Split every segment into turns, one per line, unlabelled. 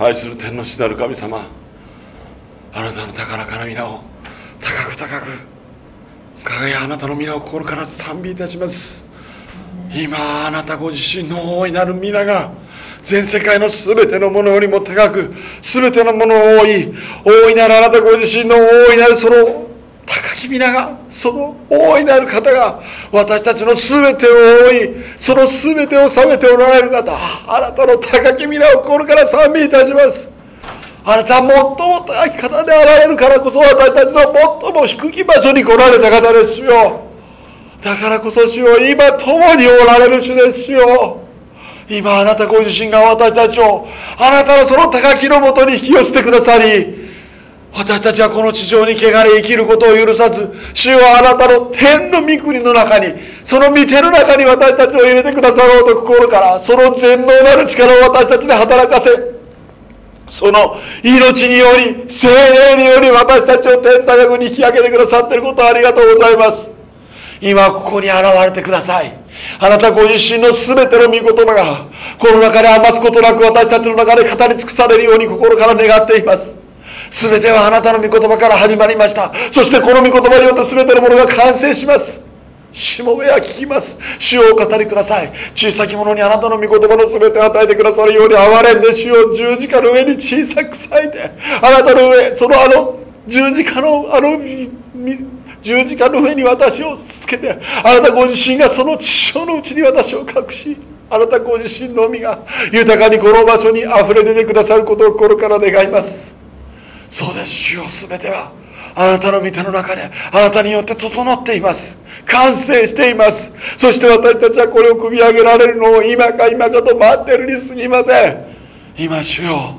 愛する天の主なる神様あなたの高らかな皆を高く高く輝あなたの皆を心から賛美いたします。今あなたご自身の大いなる皆が全世界の全てのものよりも高く全てのものを覆い大いなるあなたご自身の大いなるその皆がその大いなる方が私たちの全てを覆いその全てを治めておられる方あなたの高き皆を心から賛美いたします。あなたは最も高き方であられるからこそ私たちの最も低き場所に来られた方ですよ。だからこそ主よ今共におられる主ですよ。今あなたご自身が私たちをあなたのその高きのもとに引き寄せてくださり私たちはこの地上に汚れ生きることを許さず主はあなたの天の御国の中にその御手の中に私たちを入れてくださろうと心からその全能なる力を私たちに働かせその命により精霊により私たちを天高くに引き上げてくださっていることをありがとうございます。今ここに現れてください。あなたご自身の全ての御言葉がこの中で余すことなく私たちの中で語り尽くされるように心から願っています。全てはあなたの御言葉から始まりました。そしてこの御言葉によって全てのものが完成します。しもべは聞きます。主をお語りください。小さき者にあなたの御言葉の全てを与えてくださるように憐れんで主を十字架の上に小さく裂いてあなたの上そのあの十字架のあの十字架の上に私をつけてあなたご自身がその地上のうちに私を隠しあなたご自身のみが豊かにこの場所にあふれ出てくださることを心から願います。そうです。主よ全てはあなたの御手の中であなたによって整っています。完成しています。そして私たちはこれを組み上げられるのを今か今かと待ってるにすぎません。今主よ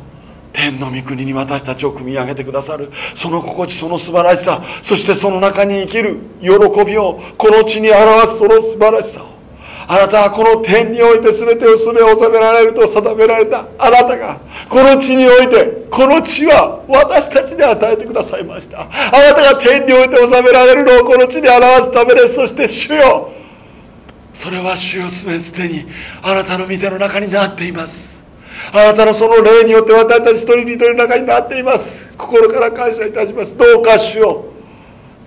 天の御国に私たちを組み上げてくださる。その心地その素晴らしさそしてその中に生きる喜びをこの地に表すその素晴らしさを。あなたはこの天において全てを全て収められると定められたあなたがこの地においてこの地は私たちに与えてくださいました。あなたが天において収められるのをこの地に表すためです。そして主よ。それは主よすでにあなたの御手の中になっています。あなたのその霊によって私たち一人一人の中になっています。心から感謝いたします。どうか主よ。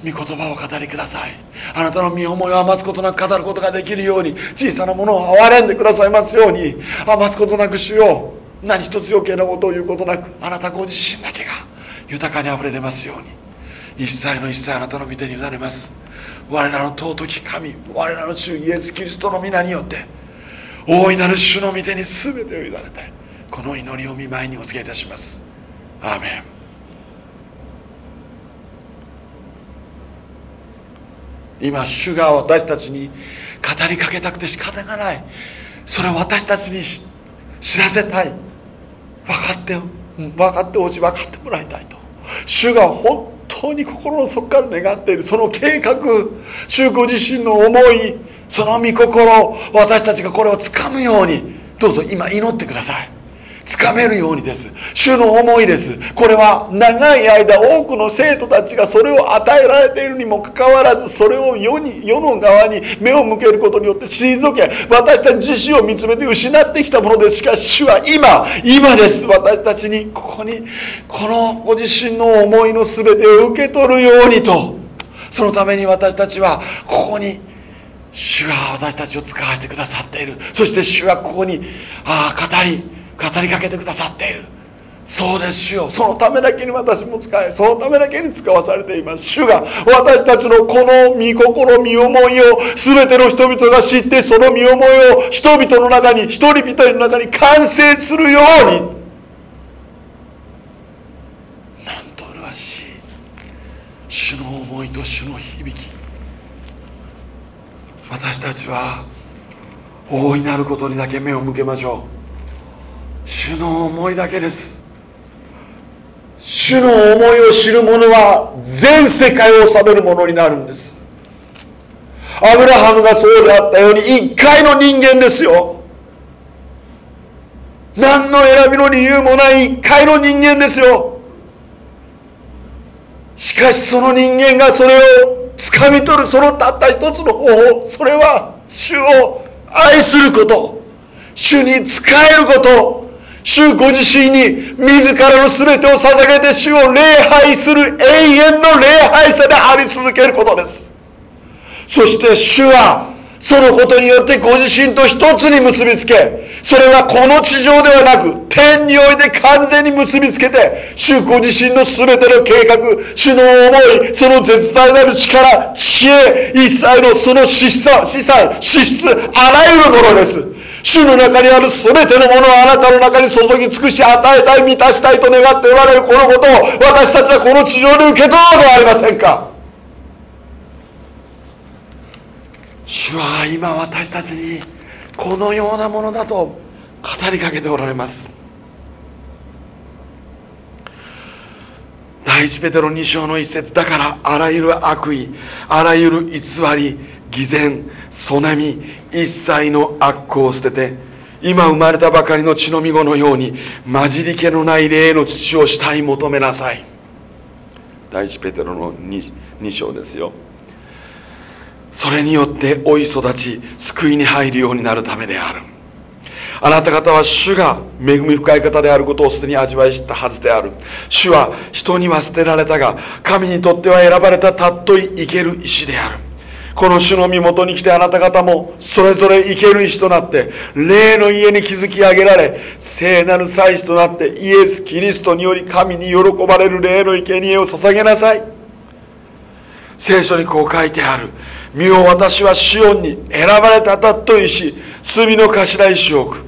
御言葉を語りください。あなたの身思いを余すことなく語ることができるように小さなものを憐れんでくださいますように余すことなく主よ何一つ余計なことを言うことなくあなたご自身だけが豊かにあふれ出ますように。一切の一切あなたの御手に委ねます。我らの尊き神我らの主イエス・キリストの皆によって大いなる主の御手に全てを委ねてこの祈りを見舞いにお告げいたします。アーメン。今主が私たちに語りかけたくて仕方がない。それを私たちに知らせたい。分かって分かってほしい分かってもらいたいと。主が本当に心の底から願っている。その計画主ご自身の思いその御心私たちがこれをつかむように。どうぞ今祈ってください。つかめるようにです。主の思いです。これは長い間多くの生徒たちがそれを与えられているにもかかわらずそれを世に世の側に目を向けることによって退け私たち自身を見つめて失ってきたものです。しかし主は今今です。私たちにここにこのご自身の思いの全てを受け取るようにと。そのために私たちはここに主は私たちを使わせてくださっている。そして主はここにああ語り語りかけてくださっている。そうです主よ。そのためだけに私も使えそのためだけに使わされています。主が私たちのこの御心御思いを全ての人々が知ってその御思いを人々の中に一人一人の中に完成するように。なんと麗しい。主の思いと主の響き。私たちは大いなることにだけ目を向けましょう。主の思いだけです。主の思いを知る者は全世界を治めるものになるんです。アブラハムがそうであったように一回の人間ですよ。何の選びの理由もない一回の人間ですよ。しかしその人間がそれを掴み取るそのたった一つの方法それは主を愛すること。主に仕えること。主ご自身に自らの全てを捧げて主を礼拝する永遠の礼拝者であり続けることです。そして主はそのことによってご自身と一つに結びつけそれはこの地上ではなく天において完全に結びつけて主ご自身の全ての計画主の思いその絶大なる力知恵一切のその資産資産資質あらゆるものです。主の中にある全てのものをあなたの中に注ぎ尽くし与えたい満たしたいと願っておられるこのことを私たちはこの地上で受け取ろうではありませんか。主は今私たちにこのようなものだと語りかけておられます。第一ペテロ2章の一節だからあらゆる悪意あらゆる偽り偽善そねみ一切の悪行を捨てて今生まれたばかりの血のみ子のように混じり気のない霊の父を慕い求めなさい。第一ペテロの 2, 2章ですよ。それによって老い育ち救いに入るようになるためである。あなた方は主が恵み深い方であることをすでに味わい知ったはずである。主は人には捨てられたが神にとっては選ばれたたっとい生ける石である。この主の身元に来てあなた方もそれぞれ生ける石となって霊の家に築き上げられ聖なる祭司となってイエス・キリストにより神に喜ばれる霊の生贄を捧げなさい。聖書にこう書いてある。身を私はシオンに選ばれたたっとい石罪の頭石を置く。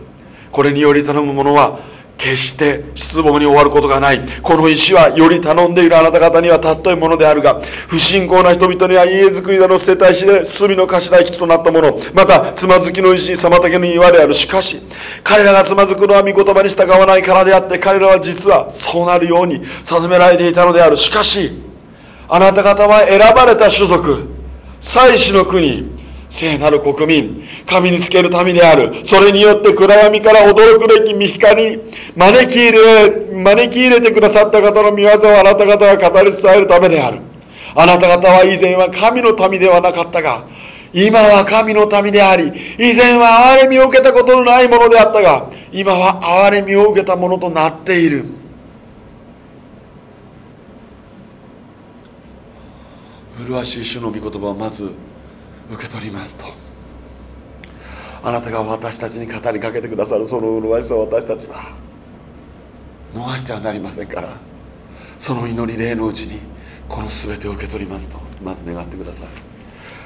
これにより頼む者は決して失望に終わることがない。この石はより頼んでいるあなた方には尊いものであるが不信仰な人々には家づくりなど捨てた石で罪の頭石となったもの。またつまずきの石に妨げの岩である。しかし彼らがつまずくのは御言葉に従わないからであって彼らは実はそうなるように定められていたのである。しかしあなた方は選ばれた種族祭司の国聖なる国民神につける民である。それによって暗闇から驚くべき御光に招き入れ招き入れてくださった方の御業をあなた方が語り伝えるためである。あなた方は以前は神の民ではなかったが今は神の民であり以前は憐れみを受けたことのないものであったが今は憐れみを受けたものとなっている。麗しい主の御言葉をまず受け取りますと。あなたが私たちに語りかけてくださるその麗しさを私たちは逃してはなりませんから。その祈り霊のうちにこの全てを受け取りますとまず願ってください。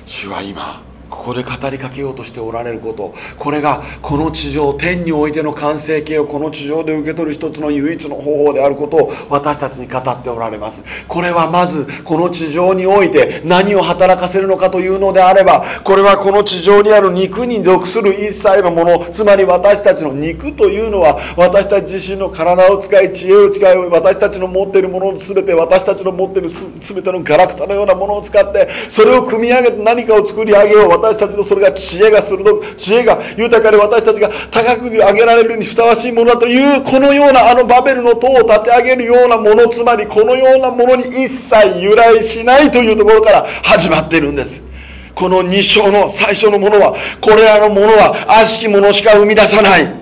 主は今ここで語りかけようとしておられること。これがこの地上天においての完成形をこの地上で受け取る一つの唯一の方法であることを私たちに語っておられます。これはまずこの地上において何を働かせるのかというのであればこれはこの地上にある肉に属する一切のものつまり私たちの肉というのは私たち自身の体を使い知恵を使い私たちの持っているものの全て私たちの持っている全てのガラクタのようなものを使ってそれを組み上げて何かを作り上げよう。私たちのそれが知恵が鋭く知恵が豊かで私たちが高く上げられるにふさわしいものだというこのようなあのバベルの塔を立て上げるようなものつまりこのようなものに一切由来しないというところから始まっているんです。この2章の最初のものはこれらのものは悪しきものしか生み出さない。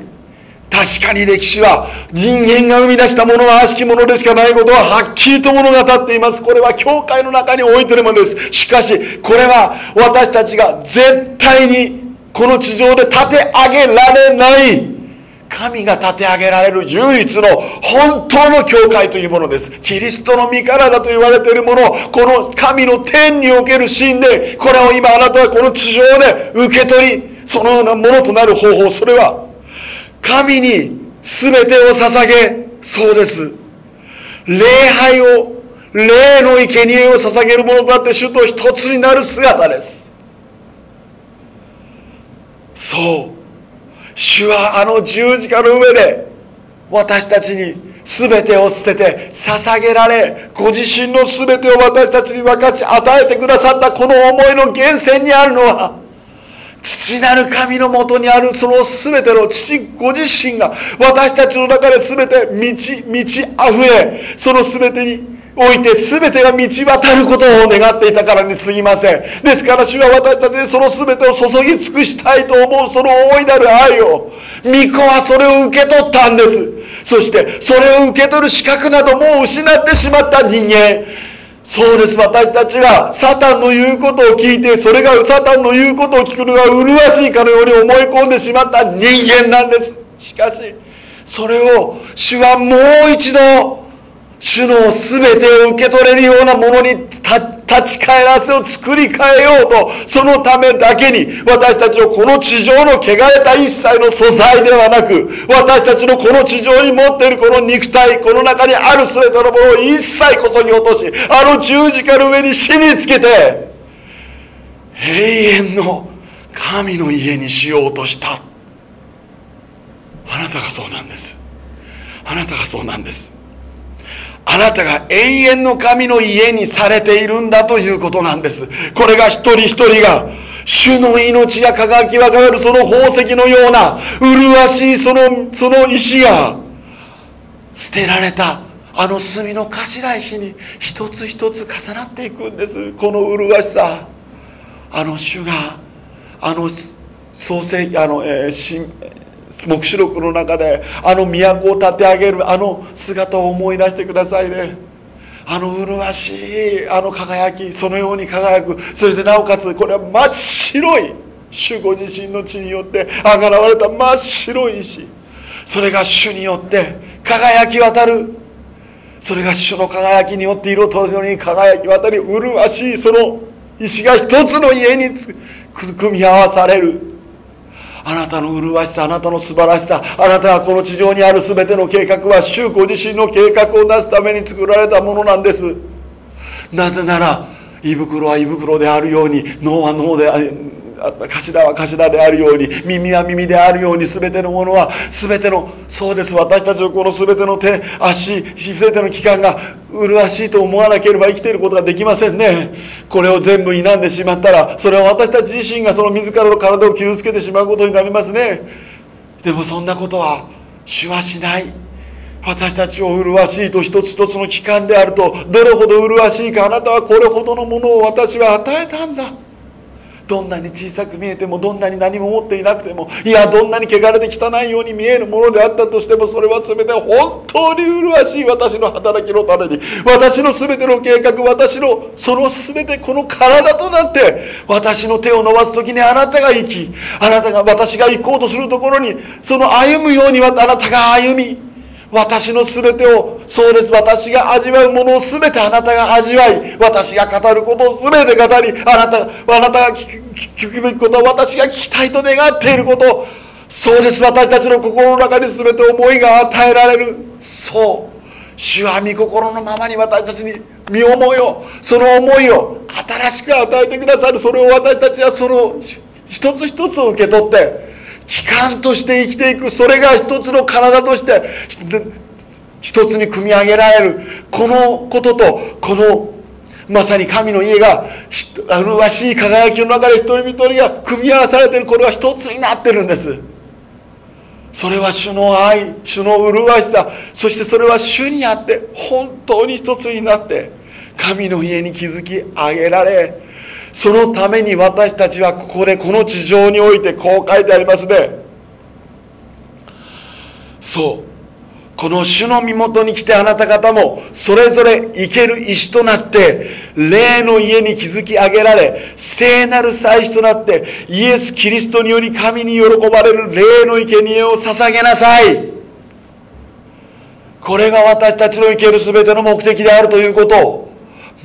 確かに歴史は人間が生み出したものは悪しきものでしかないことははっきりと物語っています。これは教会の中に置いてるものです。しかしこれは私たちが絶対にこの地上で立て上げられない。神が立て上げられる唯一の本当の教会というものです。キリストの身からだと言われているものこの神の天における神でこれを今あなたはこの地上で受け取りそのようなものとなる方法それは神に全てを捧げそうです。礼拝を霊の生贄を捧げるものとなって主と一つになる姿です。そう。主はあの十字架の上で私たちに全てを捨てて捧げられご自身の全てを私たちに分かち与えてくださったこの思いの源泉にあるのは父なる神のもとにあるその全ての父ご自身が私たちの中で全て満ち満ち溢れその全てにおいて全てが道渡ることを願っていたからにすぎません。ですから主は私たちにその全てを注ぎ尽くしたいと思うその大いなる愛を御子はそれを受け取ったんです。そしてそれを受け取る資格などもう失ってしまった人間。そうです。私たちはサタンの言うことを聞いてそれがサタンの言うことを聞くのが麗しいかのように思い込んでしまった人間なんです。しかしそれを主はもう一度主の全てを受け取れるようなものに立ち返らせを作り変えようとそのためだけに私たちをこの地上の汚れた一切の素材ではなく私たちのこの地上に持っているこの肉体この中にある全てのものを一切こそに落としあの十字架の上に死につけて永遠の神の家にしようとした。あなたがそうなんです。あなたがそうなんです。あなたが永遠の神の家にされているんだということなんです。これが一人一人が主の命が輝き分かるその宝石のような麗しいそのその石が捨てられたあの墨の頭石に一つ一つ重なっていくんです。この麗しさ。あの主があの創世あの、えー、黙示録の中であの都を建て上げるあの姿を思い出してくださいね。あの麗しいあの輝きそのように輝く。それでなおかつこれは真っ白い。主ご自身の血によってあがらわれた真っ白い石。それが主によって輝き渡る。それが主の輝きによって色とりどりに輝き渡り麗しいその石が一つの家に組み合わされる。あなたの麗しさあなたの素晴らしさあなたはこの地上にある全ての計画は主ご自身の計画を成すために作られたものなんです。なぜなら胃袋は胃袋であるように脳は脳であ頭は頭であるように耳は耳であるように全てのものは全てのそうです。私たちのこの全ての手足全ての器官が麗しいと思わなければ生きていることができませんね。これを全部否んでしまったらそれは私たち自身がその自らの体を傷つけてしまうことになりますね。でもそんなことは主はしない。私たちを麗しいと一つ一つの器官であるとどれほど麗しいかあなたはこれほどのものを私は与えたんだ。どんなに小さく見えてもどんなに何も持っていなくてもいやどんなに汚れて汚いように見えるものであったとしてもそれは全て本当に麗しい私の働きのために私の全ての計画私のその全てこの体となって私の手を伸ばす時にあなたが生きあなたが私が行こうとするところにその歩むようにあなたが歩み私の全てをそうです。私が味わうものを全てあなたが味わい私が語ることを全て語りあなたあなたが聞く聞くべきことを私が聞きたいと願っていることそうです。私たちの心の中に全て思いが与えられる。そう。主は御心のままに私たちに身思いをその思いを新しく与えてくださる。それを私たちはその一つ一つを受け取って機関として生きていくそれが一つの体として一つに組み上げられる。このこととこのまさに神の家が麗しい輝きの中で一人一人が組み合わされているこれは一つになってるんです。それは主の愛主の麗しさそしてそれは主にあって本当に一つになって神の家に築き上げられそのために私たちはここでこの地上においてこう書いてありますね。そう。この主の身元に来てあなた方もそれぞれ生ける石となって霊の家に築き上げられ聖なる祭司となってイエス・キリストにより神に喜ばれる霊の生贄を捧げなさい。これが私たちの生ける全ての目的であるということを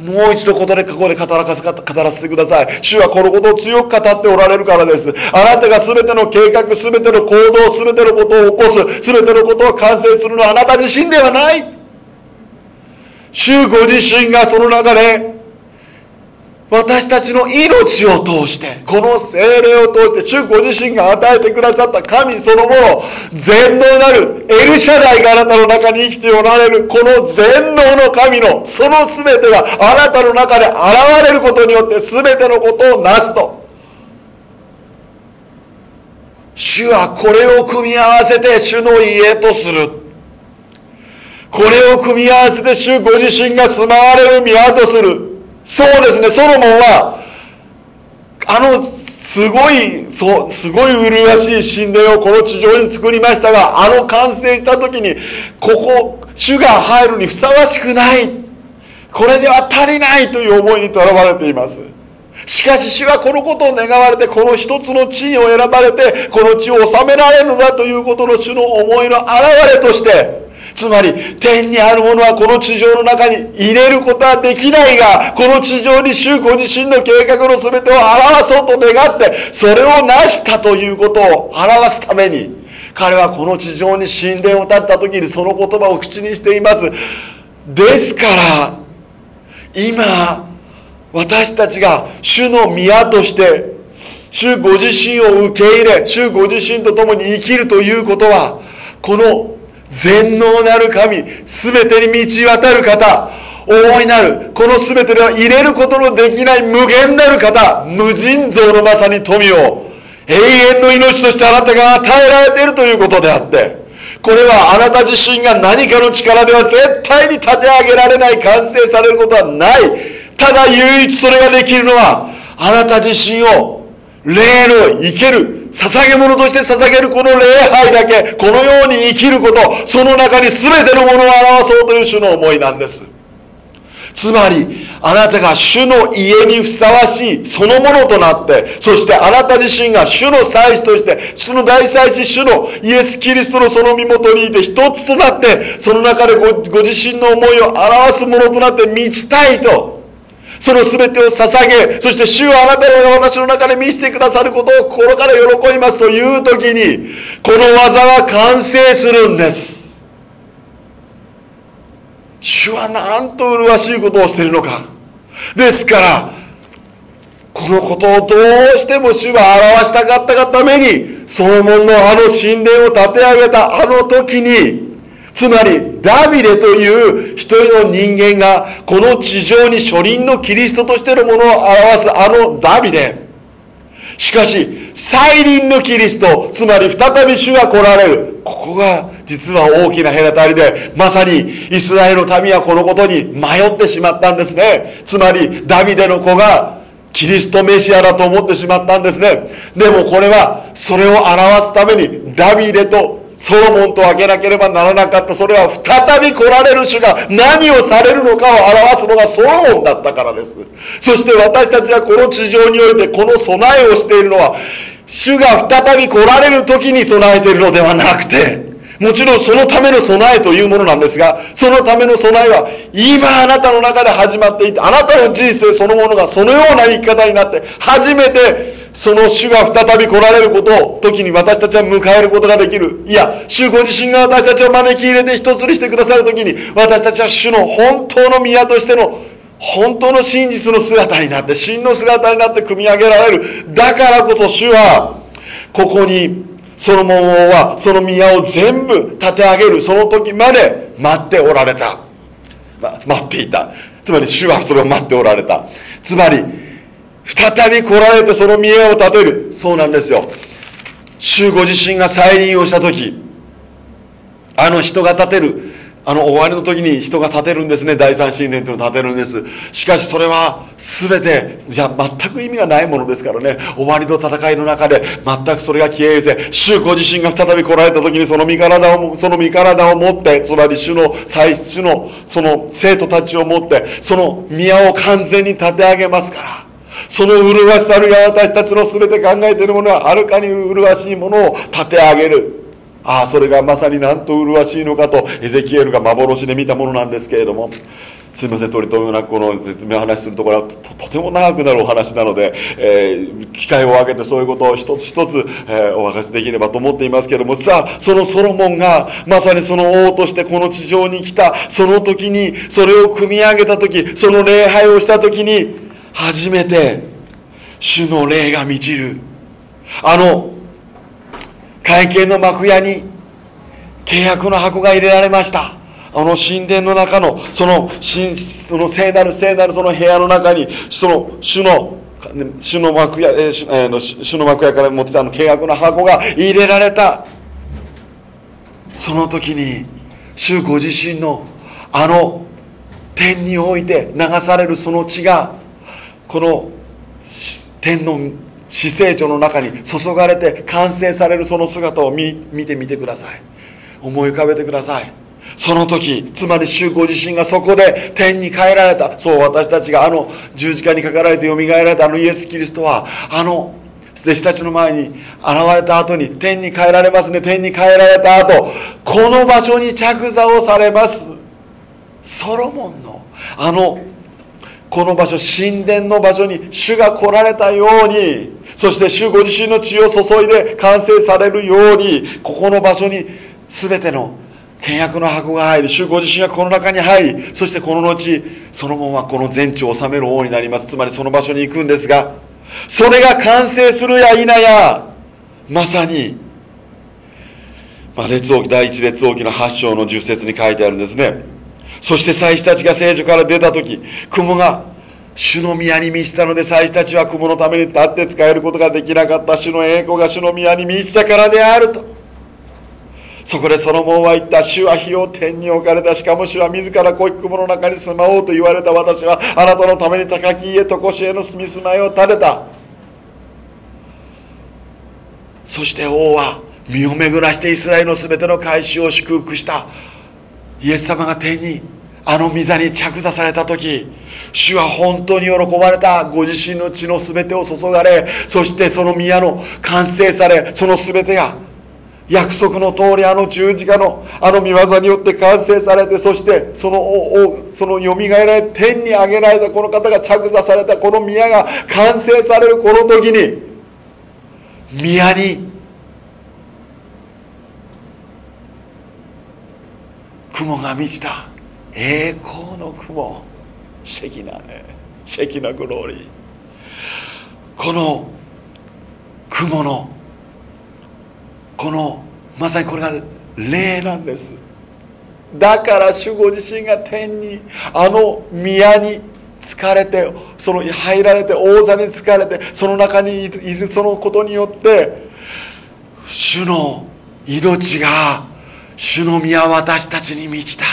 もう一度ここでここで語らかせ語らせてください。主はこのことを強く語っておられるからです。あなたが全ての計画全ての行動全てのことを起こす全てのことを完成するのはあなた自身ではない。主ご自身がその中で私たちの命を通してこの精霊を通して主ご自身が与えてくださった神そのもの全能なるエルシャダイがあなたの中に生きておられるこの全能の神のその全てがあなたの中で現れることによって全てのことをなすと。主はこれを組み合わせて主の家とする。これを組み合わせて主ご自身が住まわれる宮とする。そうですね。ソロモンはあのすごいそうすごい麗しい神殿をこの地上に作りましたがあの完成した時にここ主が入るにふさわしくない。これでは足りないという思いにとらわれています。しかし主はこのことを願われてこの一つの地位を選ばれてこの地を治められるのだということの主の思いの表れとしてつまり天にあるものはこの地上の中に入れることはできないがこの地上に主ご自身の計画の全てを表そうと願ってそれを成したということを表すために彼はこの地上に神殿を建った時にその言葉を口にしています。ですから今私たちが主の宮として主ご自身を受け入れ主ご自身と共に生きるということはこの全能なる神全てに満ち渡る方大いなるこの全てでは入れることのできない無限なる方無尽蔵のまさに富を永遠の命としてあなたが与えられているということであってこれはあなた自身が何かの力では絶対に立て上げられない完成されることはない。ただ唯一それができるのはあなた自身を霊の生ける捧げ物として捧げるこの礼拝だけこのように生きることその中に全てのものを表そうという主の思いなんです。つまりあなたが主の家にふさわしいそのものとなってそしてあなた自身が主の祭司として主の大祭司主のイエス・キリストのその身元にいて一つとなってその中でごご自身の思いを表すものとなって満ちたいとその全てを捧げそして主はあなたの私の中で見せてくださることを心から喜びますという時にこの技は完成するんです。主はなんと麗しいことをしているのか。ですからこのことをどうしても主は表したかったがためにソロモンのあの神殿を建て上げたあの時につまりダビデという一人の人間がこの地上に初輪のキリストとしてのものを表すあのダビデ。しかし再臨のキリストつまり再び主が来られる。ここが実は大きな隔たりでまさにイスラエルの民はこのことに迷ってしまったんですね。つまりダビデの子がキリストメシアだと思ってしまったんですね。でもこれはそれを表すためにダビデとソロモンと分けなければならなかった。それは再び来られる主が何をされるのかを表すのがソロモンだったからです。そして私たちはこの地上においてこの備えをしているのは主が再び来られる時に備えているのではなくてもちろんそのための備えというものなんですがそのための備えは今あなたの中で始まっていてあなたの人生そのものがそのような生き方になって初めてその主が再び来られることを時に私たちは迎えることができる。いや主ご自身が私たちを招き入れて一つにしてくださる時に私たちは主の本当の宮としての本当の真実の姿になって真の姿になって組み上げられる。だからこそ主はここにソロモン王はその宮を全部立て上げるその時まで待っておられた、ま、待っていた。つまり主はそれを待っておられた。つまり再び来られてその見栄を立てる。そうなんですよ。主ご自身が再臨をした時あの人が立てるあの終わりの時に人が立てるんですね。第三神殿というのを立てるんです。しかしそれは全てじゃ全く意味がないものですからね。終わりの戦いの中で全くそれが消えせ主ご自身が再び来られた時にその身体をその身体を持ってつまり主の祭主のその生徒たちを持ってその宮を完全に立て上げますから。その麗しさるや私たちの全て考えているものははるかに麗しいものを立て上げる。ああそれがまさになんと麗しいのかとエゼキエルが幻で見たものなんですけれども。すいません取り留めなくこの説明を話するところはとても長くなるお話なので、えー、機会を空けてそういうことを一つ一つ、えー、お話しできればと思っていますけれども。さあそのソロモンがまさにその王としてこの地上に来た。その時にそれを組み上げた時その礼拝をした時に初めて主の霊が満ちる。あの会見の幕屋に契約の箱が入れられました。あの神殿の中のそのその聖なる聖なるその部屋の中にその主の主の幕屋、えー、えー、主の幕屋から持ってたの契約の箱が入れられた。その時に主ご自身のあの天において流されるその血がこの天の死聖書の中に注がれて完成されるその姿を見見てみてください。思い浮かべてください。その時つまり主ご自身がそこで天に帰られた。そう私たちがあの十字架にかかられてよみがえられたあのイエス・キリストはあの弟子たちの前に現れた後に天に帰られますね。天に帰られた後この場所に着座をされます。ソロモンのあのこの場所神殿の場所に主が来られたようにそして主ご自身の血を注いで完成されるようにここの場所に全ての契約の箱が入り主ご自身がこの中に入りそしてこの後その門はこの全地を治める王になります。つまりその場所に行くんですがそれが完成するや否やまさに、まあ、列王記第一列王記の8章の10節に書いてあるんですね。そして祭司たちが聖女から出た時雲が主の宮に満ちたので祭司たちは雲のために立って使えることができなかった。主の栄光が主の宮に満ちたからであると。そこでソロモンは言った主は火を天に置かれた。しかも主は自ら濃い雲の中に住まおうと言われた。私はあなたのために高き家と腰への住み住まいを建てた。そして王は身を巡らしてイスラエルの全ての改宗を祝福した。イエス様が天にあの御座に着座された時主は本当に喜ばれた。ご自身の血の全てを注がれそしてその宮の完成されその全てが約束の通りあの十字架のあの御業によって完成されてそしてそのそのよみがえられ天に上げられたこの方が着座されたこの宮が完成されるこの時に宮に雲が満ちた。栄光の雲。シェキなねシェキなグローリー。この雲のこのまさにこれが霊なんです。だから主ご自身が天にあの宮に疲れてその入られて王座に疲れてその中にいるそのことによって主の命が主の宮は私たちに満ちた。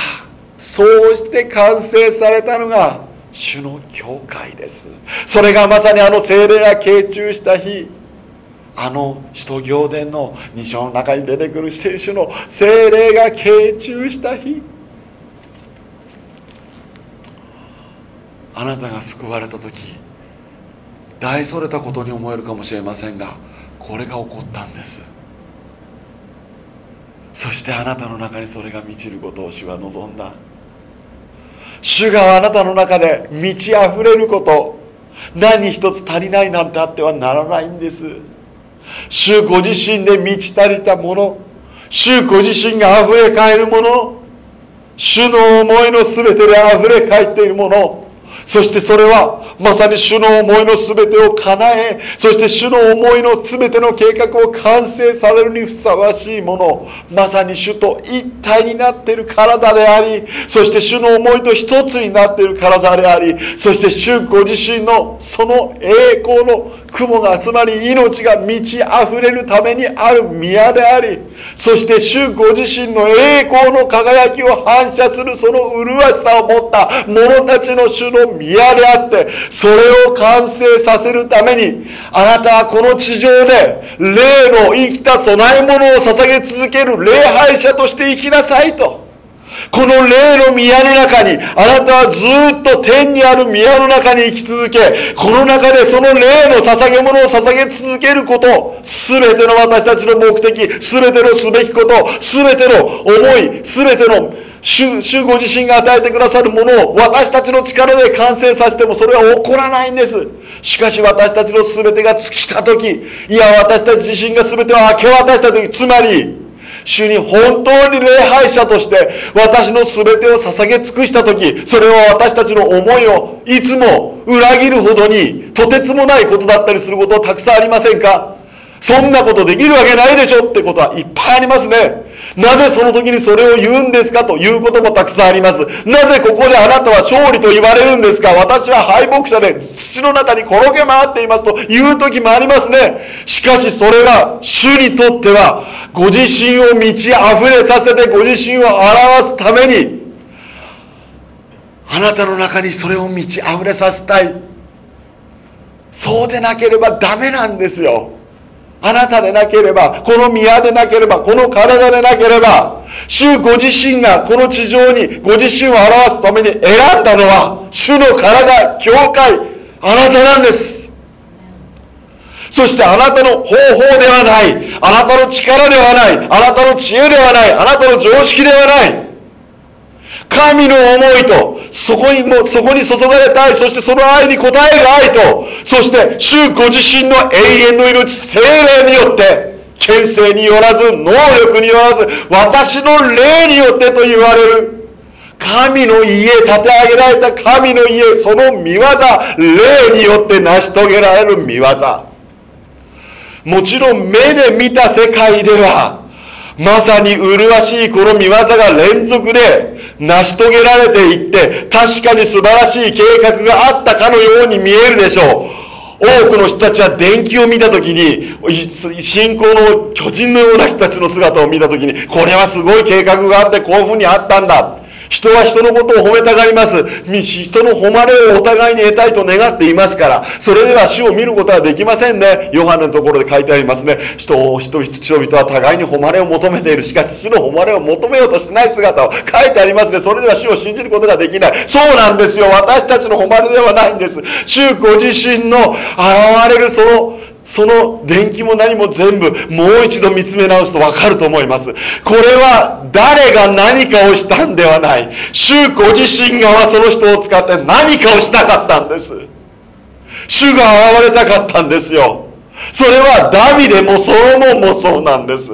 そうして完成されたのが主の教会です。それがまさにあの精霊が傾注した日。あの使徒行伝の2章の中に出てくる聖書の精霊が傾注した日。あなたが救われた時大それたことに思えるかもしれませんがこれが起こったんです。そしてあなたの中にそれが満ちることを主は望んだ。主があなたの中で満ち溢れること何一つ足りないなんてあってはならないんです。主ご自身で満ち足りたもの主ご自身が溢れ返るもの主の思いの全てで溢れ返っているものそしてそれはまさに主の思いの全てを叶えそして主の思いの全ての計画を完成されるにふさわしいもの。まさに主と一体になっている体でありそして主の思いと一つになっている体でありそして主ご自身のその栄光の雲がつまり命が満ち溢れるためにある宮でありそして主ご自身の栄光の輝きを反射するその麗しさを持った者たちの主の宮であってそれを完成させるためにあなたはこの地上で霊の生きた供え物を捧げ続ける礼拝者として生きなさいと。この霊の宮の中に、あなたはずっと天にある宮の中に生き続け、この中でその霊の捧げ物を捧げ続けること、すべての私たちの目的、すべてのすべきこと、すべての思い、すべての主主ご自身が与えてくださるものを私たちの力で完成させてもそれは起こらないんです。しかし私たちの全てが尽きた時、いや私たち自身が全てを明け渡した時、つまり、主に本当に礼拝者として私の全てを捧げ尽くした時それは私たちの思いをいつも裏切るほどにとてつもないことだったりすることたくさんありませんか？そんなことできるわけないでしょってことはいっぱいありますね。なぜその時にそれを言うんですか？ということもたくさんあります。なぜここであなたは勝利と言われるんですか？私は敗北者で土の中に転げ回っています。という時もありますね。しかしそれは主にとってはご自身を満ち溢れさせてご自身を表すためにあなたの中にそれを満ち溢れさせたい。そうでなければダメなんですよ。あなたでなければこの宮でなければこの体でなければ主ご自身がこの地上にご自身を表すために選んだのは主の体教会あなたなんです。そしてあなたの方法ではないあなたの力ではないあなたの知恵ではないあなたの常識ではない。神の思いと、そこにも、そこに注がれたい、そしてその愛に応える愛と、そして主ご自身の永遠の命、精霊によって、権勢によらず、能力によらず、私の霊によってと言われる。神の家、建て上げられた神の家、その見業、霊によって成し遂げられる見業。もちろん目で見た世界では、まさに麗しいこの見業が連続で成し遂げられていって、確かに素晴らしい計画があったかのように見えるでしょう。多くの人たちは電気を見たときに、信仰の巨人のような人たちの姿を見たときに、これはすごい計画があってこういうふうにあったんだ。人は人のことを褒めたがります。人の誉れをお互いに得たいと願っていますから、それでは主を見ることはできませんね。ヨハネのところで書いてありますね。人を、人、々は互いに誉れを求めている。しかし、主の誉れを求めようとしない姿を書いてありますね。それでは主を信じることができない。そうなんですよ。私たちの誉れではないんです。主ご自身の現れるそのその電気も何も全部もう一度見つめ直すとわかると思います。これは誰が何かをしたんではない。主ご自身がその人を使って何かをしたかったんです。主が現れたかったんですよ。それはダビデもソロモンもそうなんです。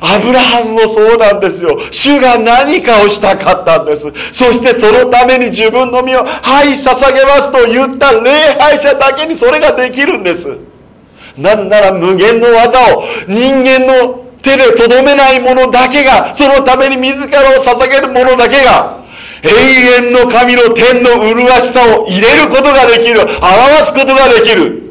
アブラハムもそうなんですよ。主が何かをしたかったんです。そしてそのために自分の身を、はい、捧げますと言った礼拝者だけにそれができるんです。なぜなら無限の技を人間の手でとどめない者だけが、そのために自らを捧げる者だけが、永遠の神の天の麗しさを入れることができる。表すことができる。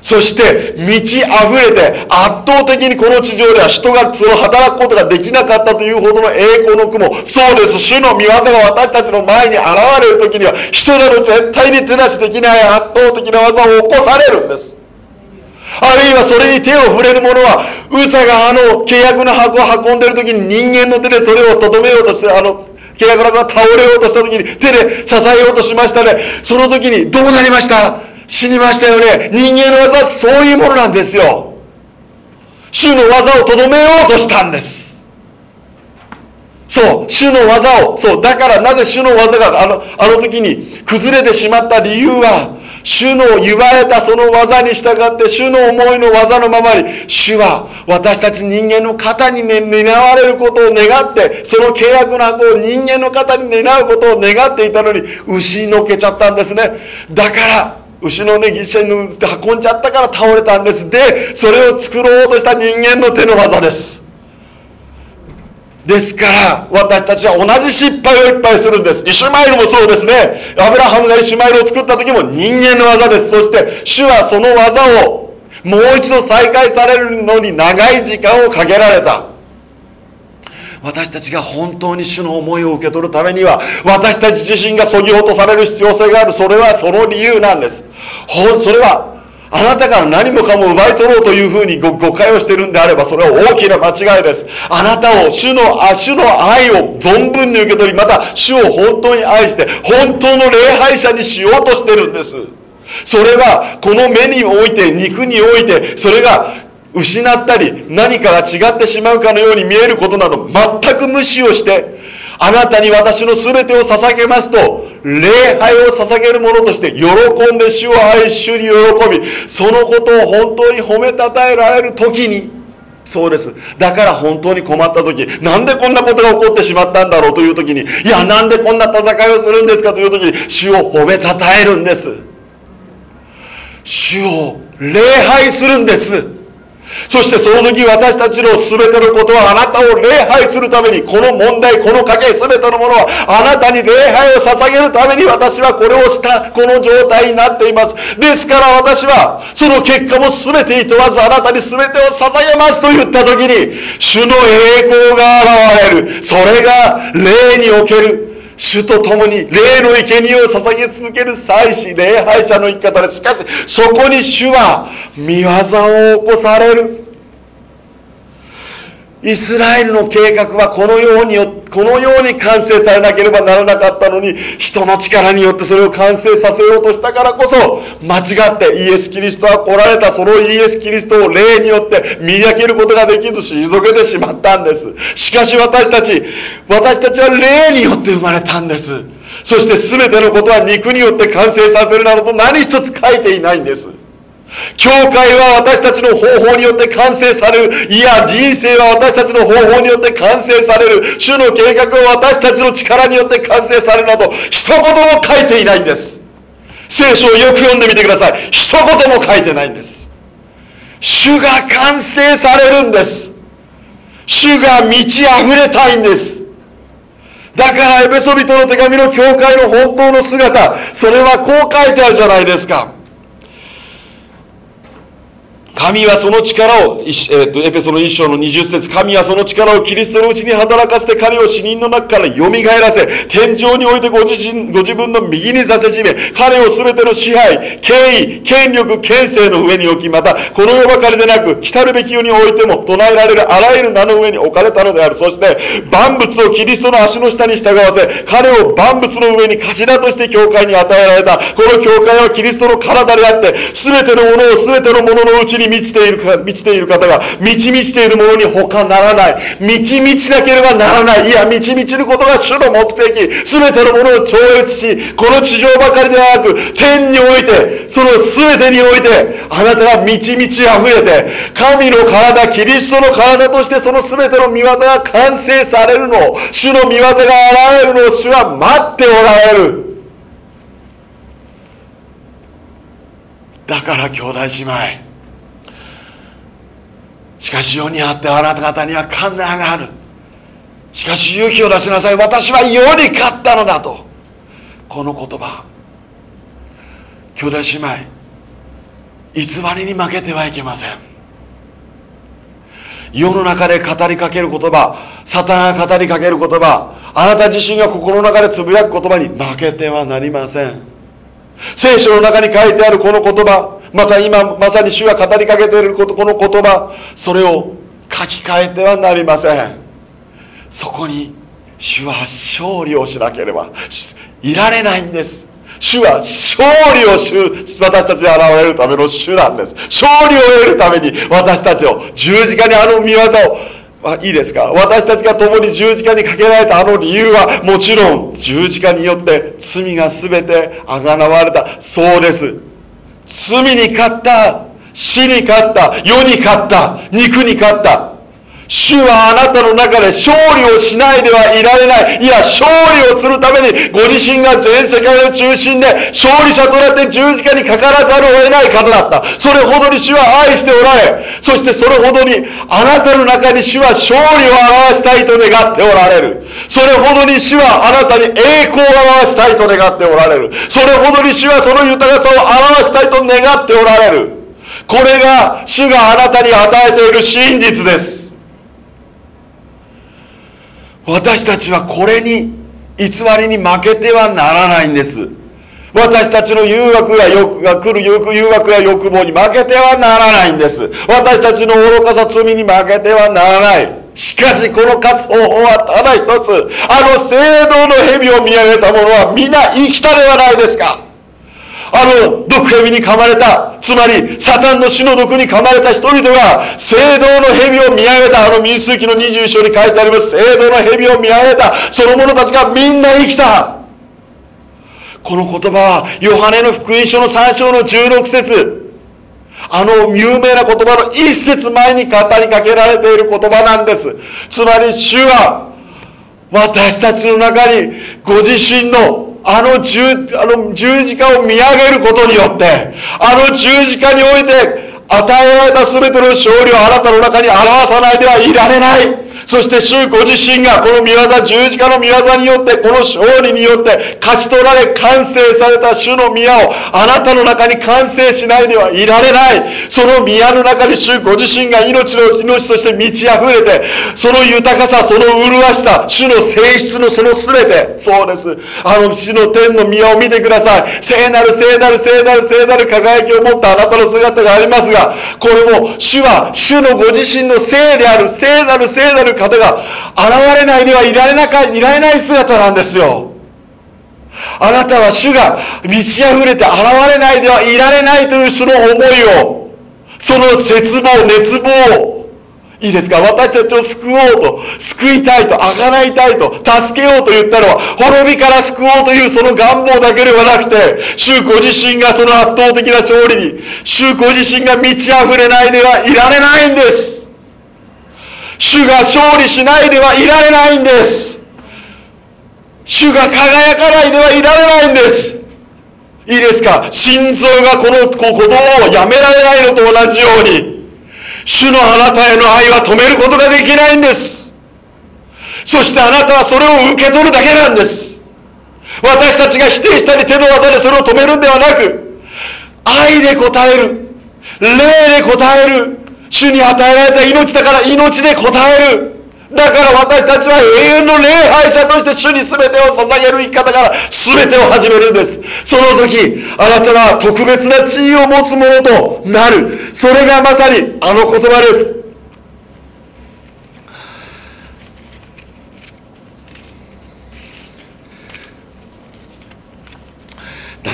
そして満ち溢れて圧倒的にこの地上では人がその働くことができなかったというほどの栄光の雲。そうです。主の御業が私たちの前に現れる時には人など絶対に手出しできない圧倒的な技を起こされるんです。あるいはそれに手を触れる者は、ウサがあの契約の箱を運んでる時に人間の手でそれをとどめようとして、あの、契約の箱が倒れようとした時に手で支えようとしましたね。その時にどうなりました？死にましたよね。人間の技はそういうものなんですよ。主の技をとどめようとしたんです。そう、主の技を、そう、だからなぜ主の技があの、あの時に崩れてしまった理由は、主の言われたその技に従って主の思いの技のままに主は私たち人間の肩に、ね、担われることを願ってその契約の箱を人間の肩に担うことを願っていたのに牛に乗っけちゃったんですねだから牛のね、犠牲に運んじゃったから倒れたんです。で、それを作ろうとした人間の手の技です。ですから、私たちは同じ失敗をいっぱいするんです。イシュマエルもそうですね。アブラハムがイシュマエルを作った時も人間の技です。そして、主はその技をもう一度再開されるのに長い時間をかけられた。私たちが本当に主の思いを受け取るためには、私たち自身がそぎ落とされる必要性がある。それはその理由なんです。ほそれはあなたから何もかも奪い取ろうというふうに誤解をしているんであれば、それは大きな間違いです。あなたを、主の、あ主の愛を存分に受け取り、また主を本当に愛して、本当の礼拝者にしようとしてるんです。それは、この目において、肉において、それが失ったり、何かが違ってしまうかのように見えることなど、全く無視をして、あなたに私の全てを捧げますと、礼拝を捧げる者として喜んで主を愛し主に喜びそのことを本当に褒めたたえられる時にそうです。だから本当に困った時なんでこんなことが起こってしまったんだろうという時にいやなんでこんな戦いをするんですかという時に主を褒めたたえるんです。主を礼拝するんです。そしてその時私たちの全てのことはあなたを礼拝するために、この問題、この家計全てのものはあなたに礼拝を捧げるために私はこれをした、この状態になっています。ですから私は、その結果も全てに問わずあなたに全てを捧げますと言った時に、主の栄光が現れる。それが霊における主と共に霊の生贄を捧げ続ける祭司、礼拝者の生き方です。しかし、そこに主は見業を起こされる。イスラエルの計画はこのようにこのように完成されなければならなかったのに、人の力によってそれを完成させようとしたからこそ、間違ってイエス・キリストは来られたそのイエス・キリストを霊によって見分けることができず退けてしまったんです。しかし私たち、私たちは霊によって生まれたんです。そして全てのことは肉によって完成させるなどと何一つ書いていないんです。教会は私たちの方法によって完成される。いや、人生は私たちの方法によって完成される。主の計画は私たちの力によって完成されるなど、一言も書いていないんです。聖書をよく読んでみてください。一言も書いてないんです。主が完成されるんです。主が満ち溢れたいんです。だからエベソビトの手紙の教会の本当の姿、それはこう書いてあるじゃないですか。神はその力を、えー、とエペソの一章の20節神はその力をキリストのうちに働かせて彼を死人の中から蘇らせ、天井においてご自身ご自分の右にさせしめ、彼を全ての支配、権威、権力、権勢の上に置き、また、この世ばかりでなく、来るべき世においても唱えられるあらゆる名の上に置かれたのである。そして、万物をキリストの足の下に従わせ、彼を万物の上に頭として教会に与えられた。この教会はキリストの体であって、全てのものを全てのもののうちにに満ちているか、満ちている方が、満ち満ちているものに他ならない。満ち満ちなければならない。いや、満ち満ちることが主の目的。すべてのものを超越し、この地上ばかりではなく、天において、その全てにおいて、あなたが満ち満ち溢れて、神の体、キリストの体としてその全ての見業が完成されるのを、主の見業が現れるのを主は待っておられる。だから兄弟姉妹しかし世にあってあなた方には観難がある。しかし勇気を出しなさい。私は世に勝ったのだと。この言葉兄弟姉妹偽りに負けてはいけません。世の中で語りかける言葉サタンが語りかける言葉あなた自身が心の中でつぶやく言葉に負けてはなりません。聖書の中に書いてあるこの言葉また今まさに主が語りかけていることこの言葉それを書き換えてはなりません。そこに主は勝利をしなければいられないんです。主は勝利を主私たちに現れるための主なんです。勝利を得るために私たちを十字架にあの見業をあいいですか？私たちが共に十字架にかけられたあの理由はもちろん十字架によって罪が全てあがなわれた。そうです。罪に勝った死に勝った世に勝った肉に勝った。主はあなたの中で勝利をしないではいられない。いや、勝利をするためにご自身が全世界の中心で勝利者となって十字架にかからざるを得ない方だった。それほどに主は愛しておられ、そしてそれほどにあなたの中に主は勝利を表したいと願っておられる。それほどに主はあなたに栄光を表したいと願っておられる。それほどに主はその豊かさを表したいと願っておられる。これが主があなたに与えている真実です。私たちはこれに偽りに負けてはならないんです。私たちの誘惑や欲が来る誘惑や欲望に負けてはならないんです。私たちの愚かさ罪に負けてはならない。しかしこの勝つ方法はただ一つ。あの聖堂の蛇を見上げた者は皆生きたではないですか。あの毒蛇に噛まれたつまりサタンの死の毒に噛まれた人々が聖堂の蛇を見上げたあの民数記の21章に書いてあります聖堂の蛇を見上げたその者たちがみんな生きた。この言葉はヨハネの福音書の3章の16節。あの有名な言葉の一節前に語りかけられている言葉なんです。つまり主は私たちの中にご自身のあの十あの十字架を見上げることによってあの十字架において与えられた全ての勝利をあなたの中に表さないではいられない。そして主ご自身がこの見業、十字架の見業によって、この勝利によって勝ち取られ完成された主の宮をあなたの中に完成しないではいられない。その宮の中に主ご自身が命の命として満ち溢れて、その豊かさ、その麗しさ、主の性質のその全て、そうです。あの主の天の宮を見てください。聖なる聖なる聖なる聖なる輝きを持ったあなたの姿がありますが、これも主は主のご自身の聖である聖なる聖なる方が現れないではいられなかいられない姿なんですよあなたは主が満ち溢れて現れないではいられないというその思いをその絶望熱望いいですか？私たちを救おうと、救いたいと、あがないたいと、助けようと言ったのは、滅びから救おうというその願望だけではなくて、主ご自身がその圧倒的な勝利に、主ご自身が満ち溢れないではいられないんです。主が勝利しないではいられないんです。主が輝かないではいられないんです。いいですか？心臓がこの鼓動をやめられないのと同じように、主のあなたへの愛は止めることができないんですそしてあなたはそれを受け取るだけなんです私たちが否定したり手の技でそれを止めるんではなく愛で応える霊で応える主に与えられた命だから命で応えるだから私たちは永遠の礼拝者として主に全てを捧げる生き方から全てを始めるんです。その時、あなたは特別な地位を持つものとなる。それがまさにあの言葉です。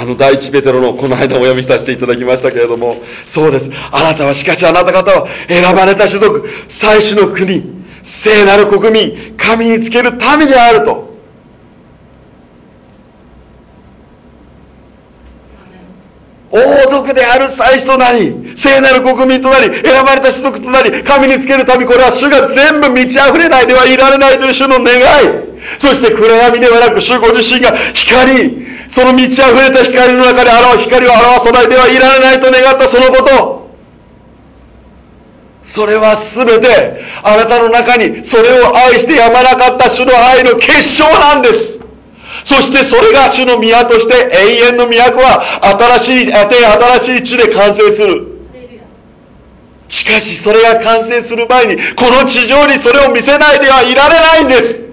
あの第一ペテロのこの間お読みさせていただきましたけれども、そうです。あなたはしかしあなた方は選ばれた種族、最初の国、聖なる国民神につける民であると王族である祭司となり聖なる国民となり選ばれた種族となり神につける民これは主が全部満ち溢れないではいられないという主の願いそして暗闇ではなく主ご自身が光その満ち溢れた光の中で光を表さないではいられないと願ったそのこと。それは全てあなたの中にそれを愛してやまなかった主の愛の結晶なんです。そしてそれが主の宮として永遠の都は新しいあて新しい地で完成する。しかしそれが完成する前にこの地上にそれを見せないではいられないんです。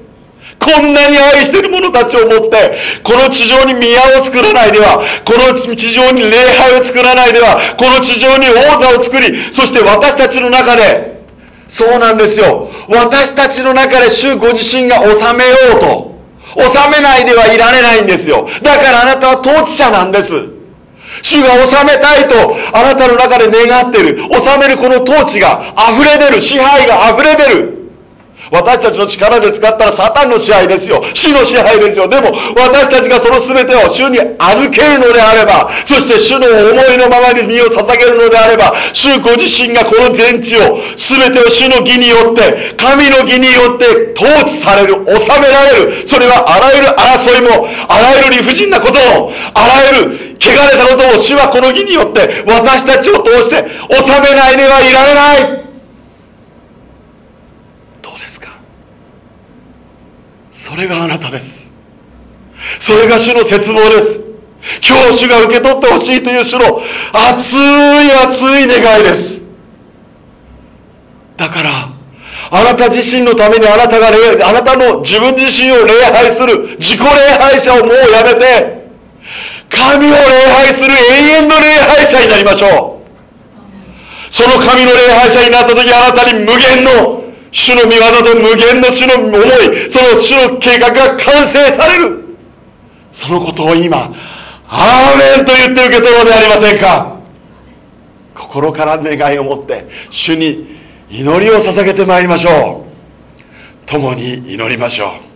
こんなに愛してる者たちをもって、この地上に宮を作らないでは、この地上に礼拝を作らないでは、この地上に王座を作り、そして私たちの中で、そうなんですよ。私たちの中で主ご自身が治めようと。治めないではいられないんですよ。だからあなたは統治者なんです。主が治めたいとあなたの中で願っている。治めるこの統治が溢れ出る。支配が溢れ出る。私たちの力で使ったらサタンの支配ですよ。死の支配ですよ。でも、私たちがその全てを主に預けるのであれば、そして主の思いのままに身を捧げるのであれば、主ご自身がこの全地を、全てを主の義によって、神の義によって統治される、治められる。それはあらゆる争いも、あらゆる理不尽なことも、あらゆる汚れたことも主はこの義によって私たちを通して治めないではいられない。それがあなたです。それが主の絶望です。今日主が受け取ってほしいという主の熱い熱い願いです。だからあなた自身のためにあなたがあなたの自分自身を礼拝する自己礼拝者をもうやめて神を礼拝する永遠の礼拝者になりましょう。その神の礼拝者になった時あなたに無限の主の御業と無限の主の思いその主の計画が完成される。そのことを今アーメンと言って受け取ろうではありませんか。心から願いを持って主に祈りを捧げてまいりましょう。共に祈りましょう。